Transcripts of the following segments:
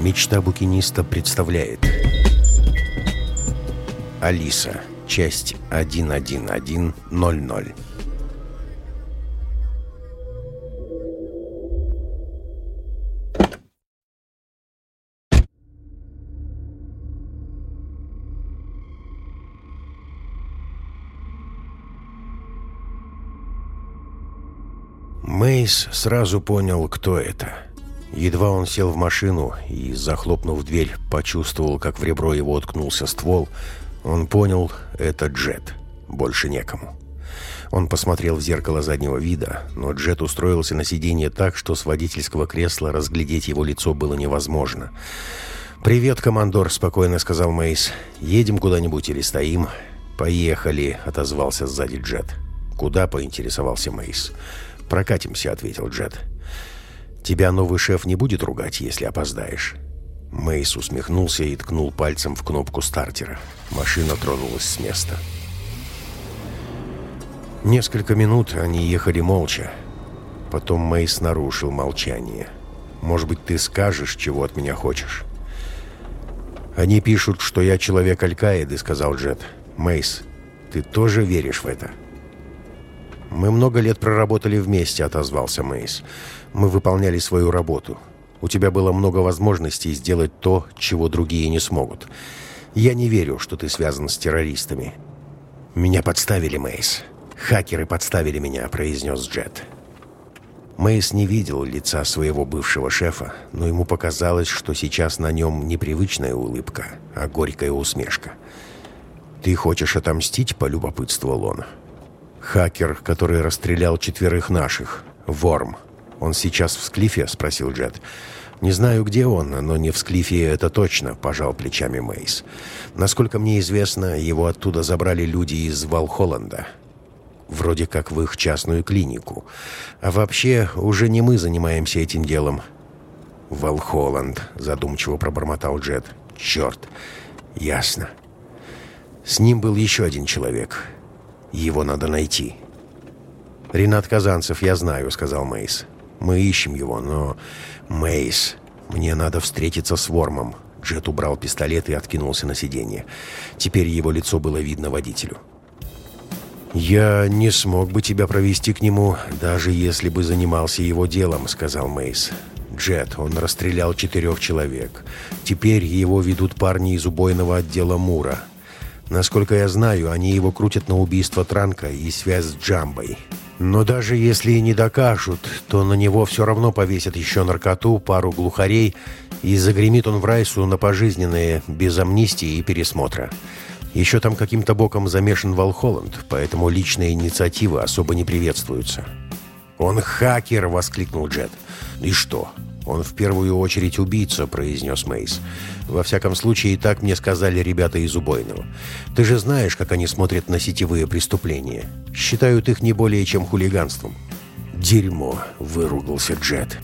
Мечта букиниста представляет Алиса, часть 11100 Мейс сразу понял, кто это. Едва он сел в машину и, захлопнув дверь, почувствовал, как в ребро его уткнулся ствол, он понял — это Джет. Больше некому. Он посмотрел в зеркало заднего вида, но Джет устроился на сиденье так, что с водительского кресла разглядеть его лицо было невозможно. «Привет, командор», — спокойно сказал Мейс. «Едем куда-нибудь или стоим?» «Поехали», — отозвался сзади Джет. «Куда?» — поинтересовался Мейс. «Прокатимся», — ответил Джет. «Тебя новый шеф не будет ругать, если опоздаешь?» Мейс усмехнулся и ткнул пальцем в кнопку стартера. Машина тронулась с места. Несколько минут они ехали молча. Потом Мейс нарушил молчание. «Может быть, ты скажешь, чего от меня хочешь?» «Они пишут, что я человек Аль-Каиды», — сказал Джет. «Мейс, ты тоже веришь в это?» «Мы много лет проработали вместе», — отозвался Мейс. «Мы выполняли свою работу. У тебя было много возможностей сделать то, чего другие не смогут. Я не верю, что ты связан с террористами». «Меня подставили, Мейс. Хакеры подставили меня», — произнес Джет. Мейс не видел лица своего бывшего шефа, но ему показалось, что сейчас на нем не привычная улыбка, а горькая усмешка. «Ты хочешь отомстить?» — полюбопытствовал он. «Хакер, который расстрелял четверых наших. Ворм. Он сейчас в Склифе?» — спросил Джет. «Не знаю, где он, но не в Склифе это точно», — пожал плечами Мейс. «Насколько мне известно, его оттуда забрали люди из Валхолланда. Вроде как в их частную клинику. А вообще, уже не мы занимаемся этим делом». «Валхолланд», — задумчиво пробормотал Джет. «Черт. Ясно». С ним был еще один человек — его надо найти. «Ренат Казанцев, я знаю», — сказал Мейс. «Мы ищем его, но...» «Мейс, мне надо встретиться с Вормом». Джет убрал пистолет и откинулся на сиденье. Теперь его лицо было видно водителю. «Я не смог бы тебя провести к нему, даже если бы занимался его делом», — сказал Мейс. «Джет, он расстрелял четырех человек. Теперь его ведут парни из убойного отдела Мура. Насколько я знаю, они его крутят на убийство Транка и связь с Джамбой. Но даже если и не докажут, то на него все равно повесят еще наркоту, пару глухарей, и загремит он в райсу на пожизненное, без амнистии и пересмотра. Еще там каким-то боком замешан Волхолланд, поэтому личные инициативы особо не приветствуются. «Он хакер!» — воскликнул Джет. «И что? «Он в первую очередь убийца», — произнес Мейс. «Во всяком случае, так мне сказали ребята из убойного. Ты же знаешь, как они смотрят на сетевые преступления. Считают их не более чем хулиганством». «Дерьмо», — выругался Джет.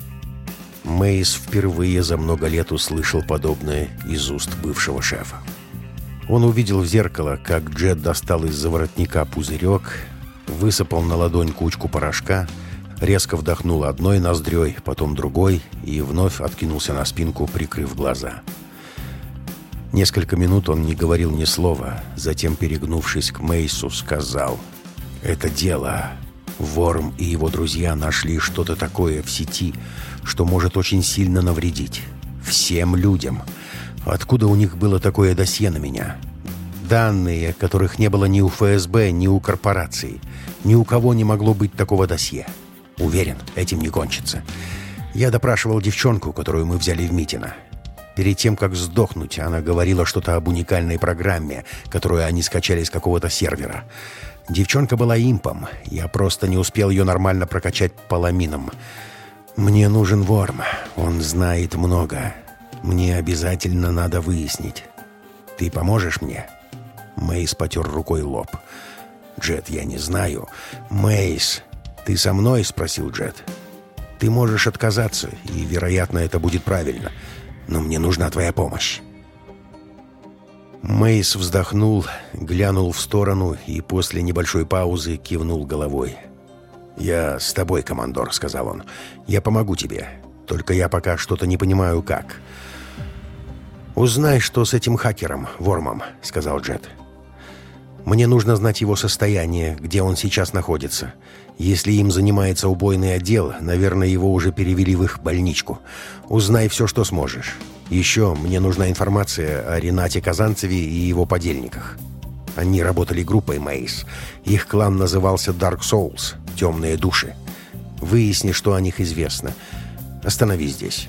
Мейс впервые за много лет услышал подобное из уст бывшего шефа. Он увидел в зеркало, как Джет достал из заворотника пузырек, высыпал на ладонь кучку порошка — резко вдохнул одной ноздрёй, потом другой и вновь откинулся на спинку, прикрыв глаза. Несколько минут он не говорил ни слова, затем, перегнувшись к Мейсу, сказал «Это дело. Ворм и его друзья нашли что-то такое в сети, что может очень сильно навредить. Всем людям. Откуда у них было такое досье на меня?» Данные, которых не было ни у ФСБ, ни у корпораций. Ни у кого не могло быть такого досье. Уверен, этим не кончится. Я допрашивал девчонку, которую мы взяли в Митино. Перед тем, как сдохнуть, она говорила что-то об уникальной программе, которую они скачали с какого-то сервера. Девчонка была импом. Я просто не успел ее нормально прокачать поламином. Мне нужен Ворм. Он знает много. Мне обязательно надо выяснить. Ты поможешь мне?» Мейс потер рукой лоб. «Джет, я не знаю. Мейс, «Ты со мной?» — спросил Джет. «Ты можешь отказаться, и, вероятно, это будет правильно. Но мне нужна твоя помощь». Мейс вздохнул, глянул в сторону и после небольшой паузы кивнул головой. «Я с тобой, командор», — сказал он. «Я помогу тебе. Только я пока что-то не понимаю, как. «Узнай, что с этим хакером, Вормом», — сказал Джет. «Мне нужно знать его состояние, где он сейчас находится. Если им занимается убойный отдел, наверное, его уже перевели в их больничку. Узнай все, что сможешь. Еще мне нужна информация о Ренате Казанцеве и его подельниках. Они работали группой Мейс. Их клан назывался Dark Souls, Темные Души. Выясни, что о них известно. Остановись здесь».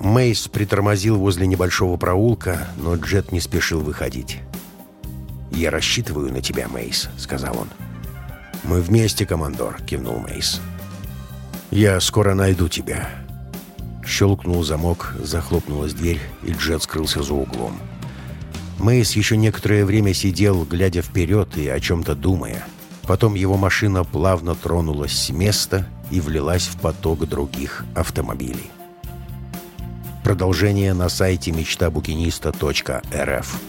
Мейс притормозил возле небольшого проулка, но Джет не спешил выходить. «Я рассчитываю на тебя, Мейс», — сказал он. «Мы вместе, командор», — кивнул Мейс. «Я скоро найду тебя». Щелкнул замок, захлопнулась дверь, и Джет скрылся за углом. Мейс еще некоторое время сидел, глядя вперед и о чем-то думая. Потом его машина плавно тронулась с места и влилась в поток других автомобилей. Продолжение на сайте мечтабукиниста.рф